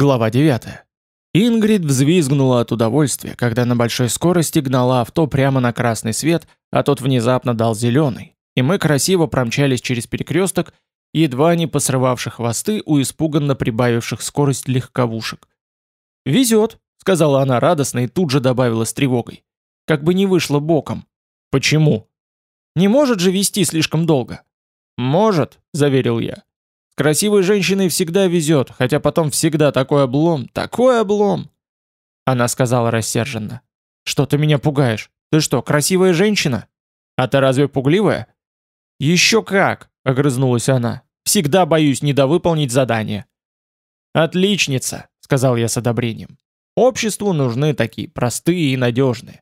Глава 9. Ингрид взвизгнула от удовольствия, когда на большой скорости гнала авто прямо на красный свет, а тот внезапно дал зеленый, и мы красиво промчались через перекресток, едва не посрывавших хвосты у испуганно прибавивших скорость легковушек. «Везет», — сказала она радостно и тут же добавила с тревогой. «Как бы не вышло боком». «Почему?» «Не может же вести слишком долго». «Может», — заверил я красивой женщиной всегда везет, хотя потом всегда такой облом, такой облом. Она сказала рассерженно. Что ты меня пугаешь? Ты что, красивая женщина? А ты разве пугливая? Еще как, огрызнулась она. Всегда боюсь недовыполнить задание. Отличница, сказал я с одобрением. Обществу нужны такие простые и надежные.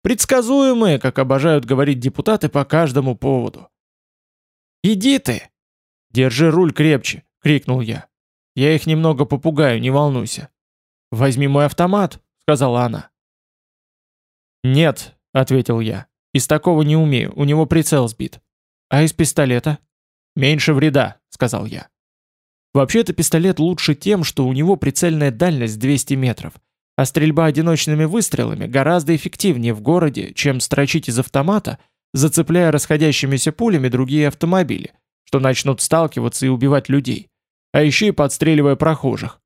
Предсказуемые, как обожают говорить депутаты по каждому поводу. «Иди ты!» «Держи руль крепче!» — крикнул я. «Я их немного попугаю, не волнуйся». «Возьми мой автомат», — сказала она. «Нет», — ответил я. «Из такого не умею, у него прицел сбит». «А из пистолета?» «Меньше вреда», — сказал я. Вообще-то пистолет лучше тем, что у него прицельная дальность 200 метров, а стрельба одиночными выстрелами гораздо эффективнее в городе, чем строчить из автомата, зацепляя расходящимися пулями другие автомобили, что начнут сталкиваться и убивать людей, а еще и подстреливая прохожих.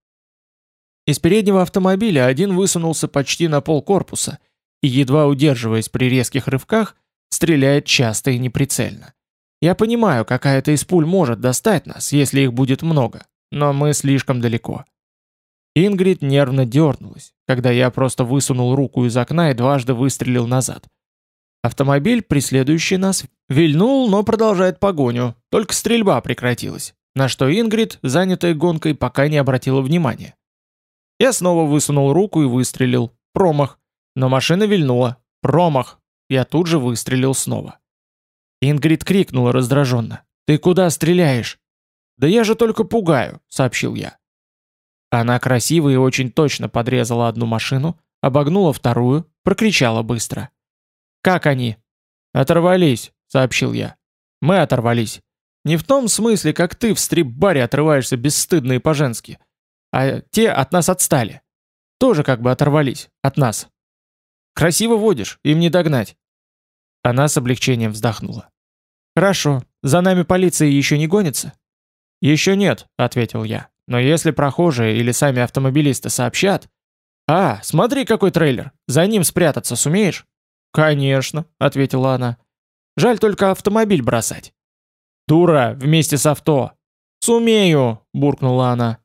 Из переднего автомобиля один высунулся почти на пол корпуса и, едва удерживаясь при резких рывках, стреляет часто и неприцельно. Я понимаю, какая-то из пуль может достать нас, если их будет много, но мы слишком далеко. Ингрид нервно дернулась, когда я просто высунул руку из окна и дважды выстрелил назад. Автомобиль, преследующий нас, вильнул, но продолжает погоню, только стрельба прекратилась, на что Ингрид, занятая гонкой, пока не обратила внимания. Я снова высунул руку и выстрелил. Промах. Но машина вильнула. Промах. Я тут же выстрелил снова. Ингрид крикнула раздраженно. «Ты куда стреляешь?» «Да я же только пугаю», — сообщил я. Она красиво и очень точно подрезала одну машину, обогнула вторую, прокричала быстро. «Как они?» «Оторвались», — сообщил я. «Мы оторвались. Не в том смысле, как ты в стрип-баре отрываешься бесстыдно и по-женски. А те от нас отстали. Тоже как бы оторвались. От нас. Красиво водишь, им не догнать». Она с облегчением вздохнула. «Хорошо. За нами полиция еще не гонится?» «Еще нет», — ответил я. «Но если прохожие или сами автомобилисты сообщат...» «А, смотри, какой трейлер! За ним спрятаться сумеешь?» «Конечно», — ответила она. «Жаль только автомобиль бросать». «Дура, вместе с авто!» «Сумею!» — буркнула она.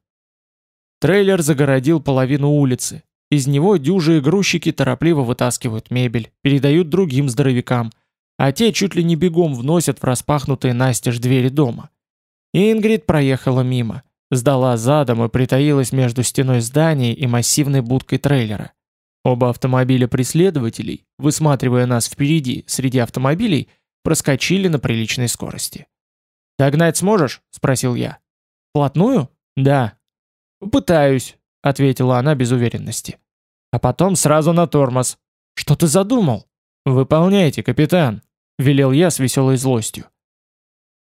Трейлер загородил половину улицы. Из него дюжие грузчики торопливо вытаскивают мебель, передают другим здоровякам, а те чуть ли не бегом вносят в распахнутые настежь двери дома. Ингрид проехала мимо, сдала задом и притаилась между стеной здания и массивной будкой трейлера. Оба автомобиля преследователей, высматривая нас впереди среди автомобилей, проскочили на приличной скорости. «Догнать сможешь?» – спросил я. «Плотную?» «Да». «Попытаюсь», – ответила она без уверенности. «А потом сразу на тормоз». «Что ты задумал?» «Выполняйте, капитан», – велел я с веселой злостью.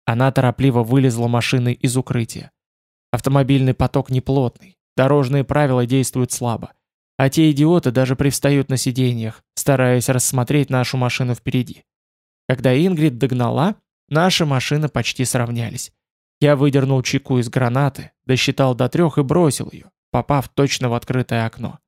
Она торопливо вылезла машиной из укрытия. Автомобильный поток неплотный, дорожные правила действуют слабо. А те идиоты даже привстают на сиденьях, стараясь рассмотреть нашу машину впереди. Когда Ингрид догнала, наши машины почти сравнялись. Я выдернул чеку из гранаты, досчитал до трех и бросил ее, попав точно в открытое окно.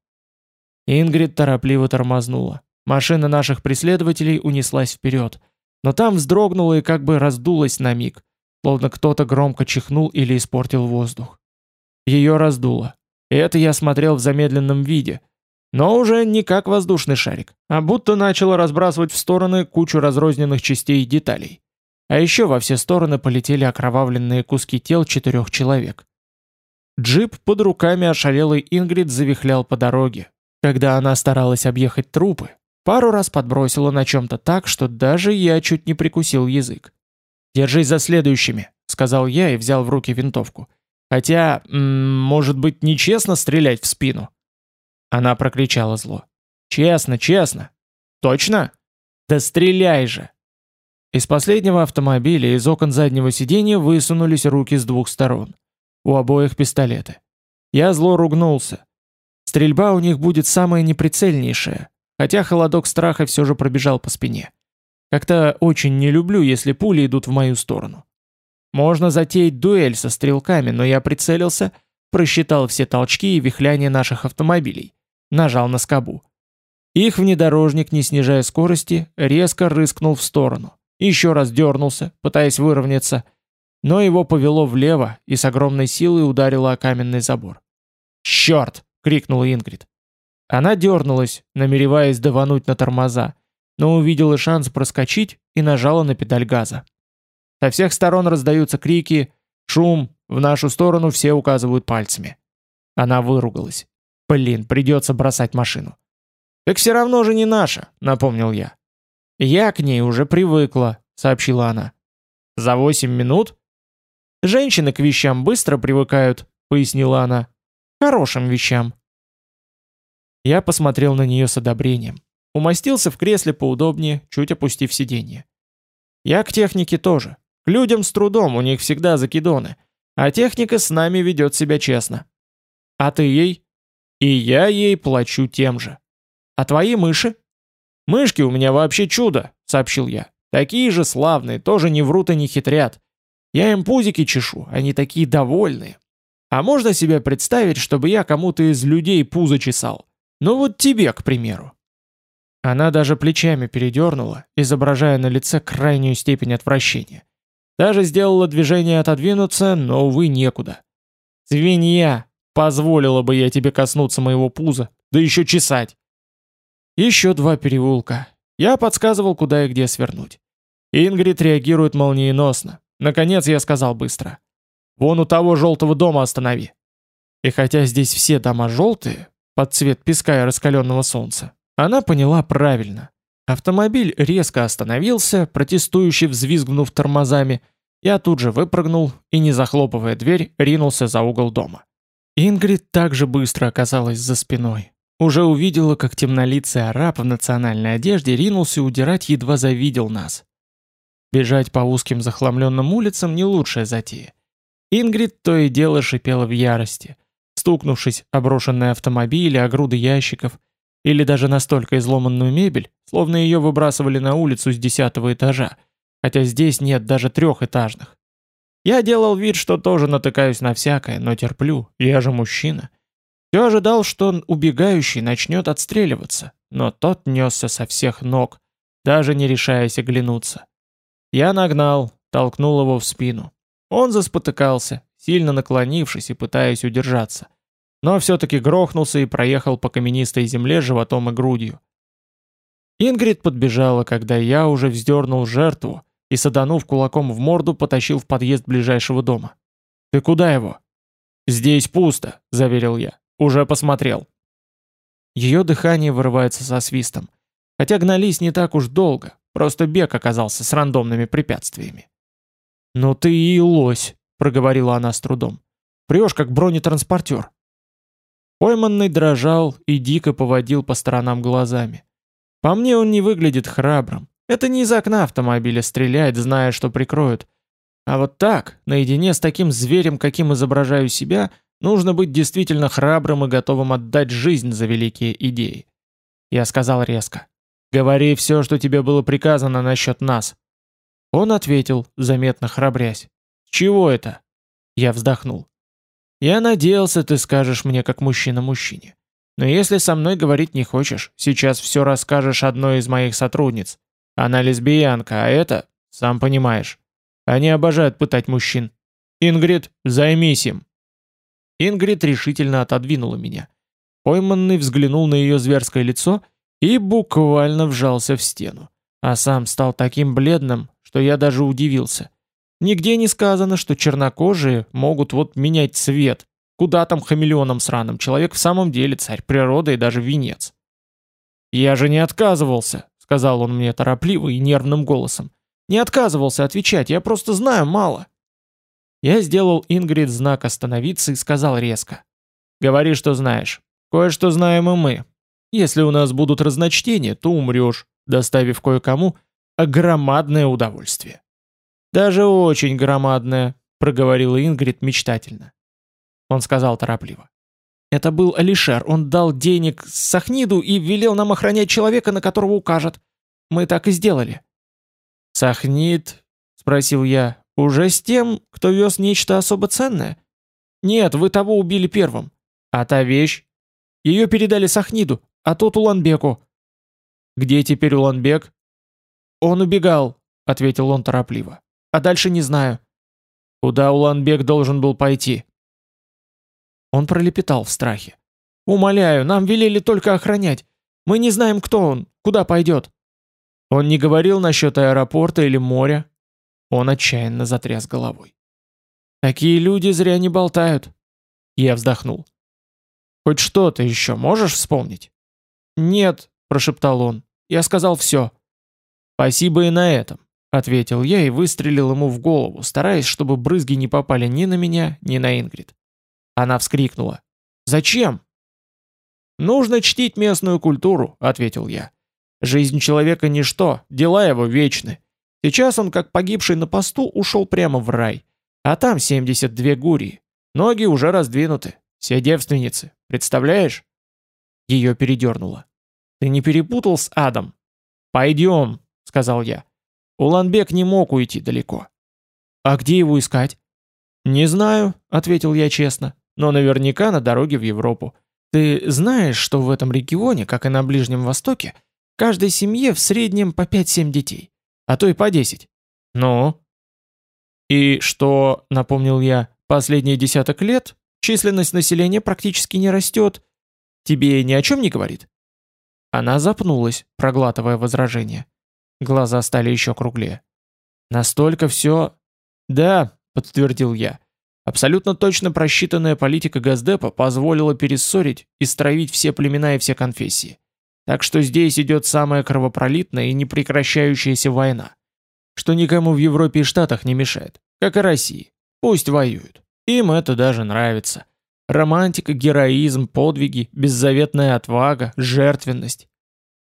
Ингрид торопливо тормознула. Машина наших преследователей унеслась вперед, но там вздрогнула и как бы раздулась на миг, словно кто-то громко чихнул или испортил воздух. Ее раздуло. Это я смотрел в замедленном виде, но уже не как воздушный шарик, а будто начало разбрасывать в стороны кучу разрозненных частей и деталей. А еще во все стороны полетели окровавленные куски тел четырех человек. Джип под руками ошалелой Ингрид завихлял по дороге. Когда она старалась объехать трупы, пару раз подбросила на чем-то так, что даже я чуть не прикусил язык. «Держись за следующими», — сказал я и взял в руки винтовку. Хотя, может быть, нечестно стрелять в спину?» Она прокричала зло. «Честно, честно!» «Точно?» «Да стреляй же!» Из последнего автомобиля из окон заднего сиденья высунулись руки с двух сторон. У обоих пистолеты. Я зло ругнулся. Стрельба у них будет самая неприцельнейшая, хотя холодок страха все же пробежал по спине. Как-то очень не люблю, если пули идут в мою сторону. Можно затеять дуэль со стрелками, но я прицелился, просчитал все толчки и вихляния наших автомобилей. Нажал на скобу. Их внедорожник, не снижая скорости, резко рыскнул в сторону. Еще раз дернулся, пытаясь выровняться, но его повело влево и с огромной силой ударило о каменный забор. «Черт!» — крикнула Ингрид. Она дернулась, намереваясь давануть на тормоза, но увидела шанс проскочить и нажала на педаль газа. Со всех сторон раздаются крики, шум, в нашу сторону все указывают пальцами. Она выругалась. Блин, придется бросать машину. «Так все равно же не наша», — напомнил я. «Я к ней уже привыкла», — сообщила она. «За восемь минут?» «Женщины к вещам быстро привыкают», — пояснила она. «Хорошим вещам». Я посмотрел на нее с одобрением. Умостился в кресле поудобнее, чуть опустив сиденье. Я к технике тоже. Людям с трудом, у них всегда закидоны. А техника с нами ведет себя честно. А ты ей? И я ей плачу тем же. А твои мыши? Мышки у меня вообще чудо, сообщил я. Такие же славные, тоже не врут и не хитрят. Я им пузики чешу, они такие довольные. А можно себе представить, чтобы я кому-то из людей пузо чесал? Ну вот тебе, к примеру. Она даже плечами передернула, изображая на лице крайнюю степень отвращения. Даже сделала движение отодвинуться, но, увы, некуда. «Свинья! Позволила бы я тебе коснуться моего пуза, да еще чесать!» Еще два переулка. Я подсказывал, куда и где свернуть. Ингрид реагирует молниеносно. Наконец я сказал быстро. «Вон у того желтого дома останови». И хотя здесь все дома желтые, под цвет песка и раскаленного солнца, она поняла правильно. Автомобиль резко остановился, протестующе взвизгнув тормозами. Я тут же выпрыгнул и, не захлопывая дверь, ринулся за угол дома. Ингрид также быстро оказалась за спиной. Уже увидела, как темнолицый араб в национальной одежде ринулся удирать, едва завидел нас. Бежать по узким захламленным улицам не лучшая затея. Ингрид то и дело шипела в ярости, стукнувшись о брошенные автомобили, о груды ящиков, или даже настолько изломанную мебель, словно ее выбрасывали на улицу с десятого этажа, хотя здесь нет даже трехэтажных. Я делал вид, что тоже натыкаюсь на всякое, но терплю, я же мужчина. Все ожидал, что он убегающий начнет отстреливаться, но тот несся со всех ног, даже не решаясь оглянуться. Я нагнал, толкнул его в спину. Он заспотыкался, сильно наклонившись и пытаясь удержаться но все-таки грохнулся и проехал по каменистой земле животом и грудью. Ингрид подбежала, когда я уже вздернул жертву и, саданув кулаком в морду, потащил в подъезд ближайшего дома. «Ты куда его?» «Здесь пусто», — заверил я. «Уже посмотрел». Ее дыхание вырывается со свистом. Хотя гнались не так уж долго, просто бег оказался с рандомными препятствиями. «Ну ты и лось», — проговорила она с трудом. «Прешь, как бронетранспортер». Пойманный дрожал и дико поводил по сторонам глазами. По мне он не выглядит храбрым. Это не из окна автомобиля стреляет, зная, что прикроют. А вот так, наедине с таким зверем, каким изображаю себя, нужно быть действительно храбрым и готовым отдать жизнь за великие идеи. Я сказал резко. «Говори все, что тебе было приказано насчет нас». Он ответил, заметно храбрясь. «Чего это?» Я вздохнул. Я надеялся, ты скажешь мне как мужчина мужчине. Но если со мной говорить не хочешь, сейчас все расскажешь одной из моих сотрудниц. Она лесбиянка, а это, сам понимаешь. Они обожают пытать мужчин. Ингрид, займись им. Ингрид решительно отодвинула меня. Пойманный взглянул на ее зверское лицо и буквально вжался в стену. А сам стал таким бледным, что я даже удивился. Нигде не сказано, что чернокожие могут вот менять цвет. Куда там хамелеоном сраным? Человек в самом деле царь природы и даже венец. «Я же не отказывался», — сказал он мне торопливо и нервным голосом. «Не отказывался отвечать, я просто знаю мало». Я сделал Ингрид знак остановиться и сказал резко. «Говори, что знаешь. Кое-что знаем и мы. Если у нас будут разночтения, то умрешь, доставив кое-кому громадное удовольствие». «Даже очень громадная», — проговорила Ингрид мечтательно. Он сказал торопливо. Это был Алишер, он дал денег Сахниду и велел нам охранять человека, на которого укажет. Мы так и сделали». «Сахнид?» — спросил я. «Уже с тем, кто вез нечто особо ценное?» «Нет, вы того убили первым. А та вещь?» «Ее передали Сахниду, а тот Уланбеку». «Где теперь Уланбек?» «Он убегал», — ответил он торопливо. «А дальше не знаю». «Куда Уланбек должен был пойти?» Он пролепетал в страхе. «Умоляю, нам велели только охранять. Мы не знаем, кто он, куда пойдет». Он не говорил насчет аэропорта или моря. Он отчаянно затряс головой. «Такие люди зря не болтают». Я вздохнул. «Хоть что-то еще можешь вспомнить?» «Нет», — прошептал он. «Я сказал все». «Спасибо и на этом», — ответил я и выстрелил ему в голову, стараясь, чтобы брызги не попали ни на меня, ни на Ингрид. Она вскрикнула. «Зачем?» «Нужно чтить местную культуру», — ответил я. «Жизнь человека — ничто, дела его вечны. Сейчас он, как погибший на посту, ушел прямо в рай. А там 72 гурии. Ноги уже раздвинуты. Все девственницы. Представляешь?» Ее передернуло. «Ты не перепутал с адом?» «Пойдем», — сказал я. Уланбек не мог уйти далеко. «А где его искать?» «Не знаю», — ответил я честно но наверняка на дороге в Европу. Ты знаешь, что в этом регионе, как и на Ближнем Востоке, каждой семье в среднем по 5-7 детей, а то и по 10. Ну? И что, напомнил я, последние десяток лет численность населения практически не растет, тебе ни о чем не говорит? Она запнулась, проглатывая возражение. Глаза стали еще круглее. Настолько все... Да, подтвердил я. Абсолютно точно просчитанная политика Газдепа позволила перессорить и стравить все племена и все конфессии. Так что здесь идет самая кровопролитная и непрекращающаяся война. Что никому в Европе и Штатах не мешает, как и России. Пусть воюют. Им это даже нравится. Романтика, героизм, подвиги, беззаветная отвага, жертвенность.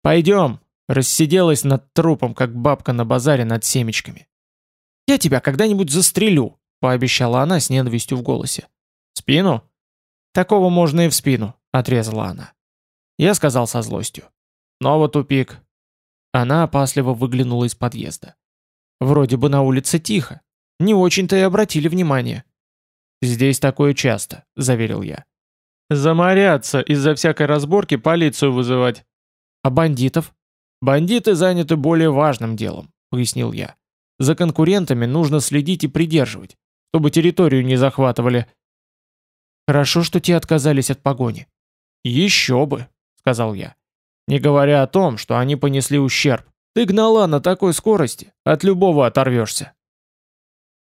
«Пойдем!» – рассиделась над трупом, как бабка на базаре над семечками. «Я тебя когда-нибудь застрелю!» пообещала она с ненавистью в голосе. «Спину?» «Такого можно и в спину», — отрезала она. Я сказал со злостью. «Снова тупик». Она опасливо выглянула из подъезда. Вроде бы на улице тихо. Не очень-то и обратили внимание. «Здесь такое часто», — заверил я. «Заморятся из-за всякой разборки полицию вызывать». «А бандитов?» «Бандиты заняты более важным делом», — пояснил я. «За конкурентами нужно следить и придерживать чтобы территорию не захватывали. Хорошо, что те отказались от погони. Еще бы, сказал я. Не говоря о том, что они понесли ущерб. Ты гнала на такой скорости, от любого оторвешься.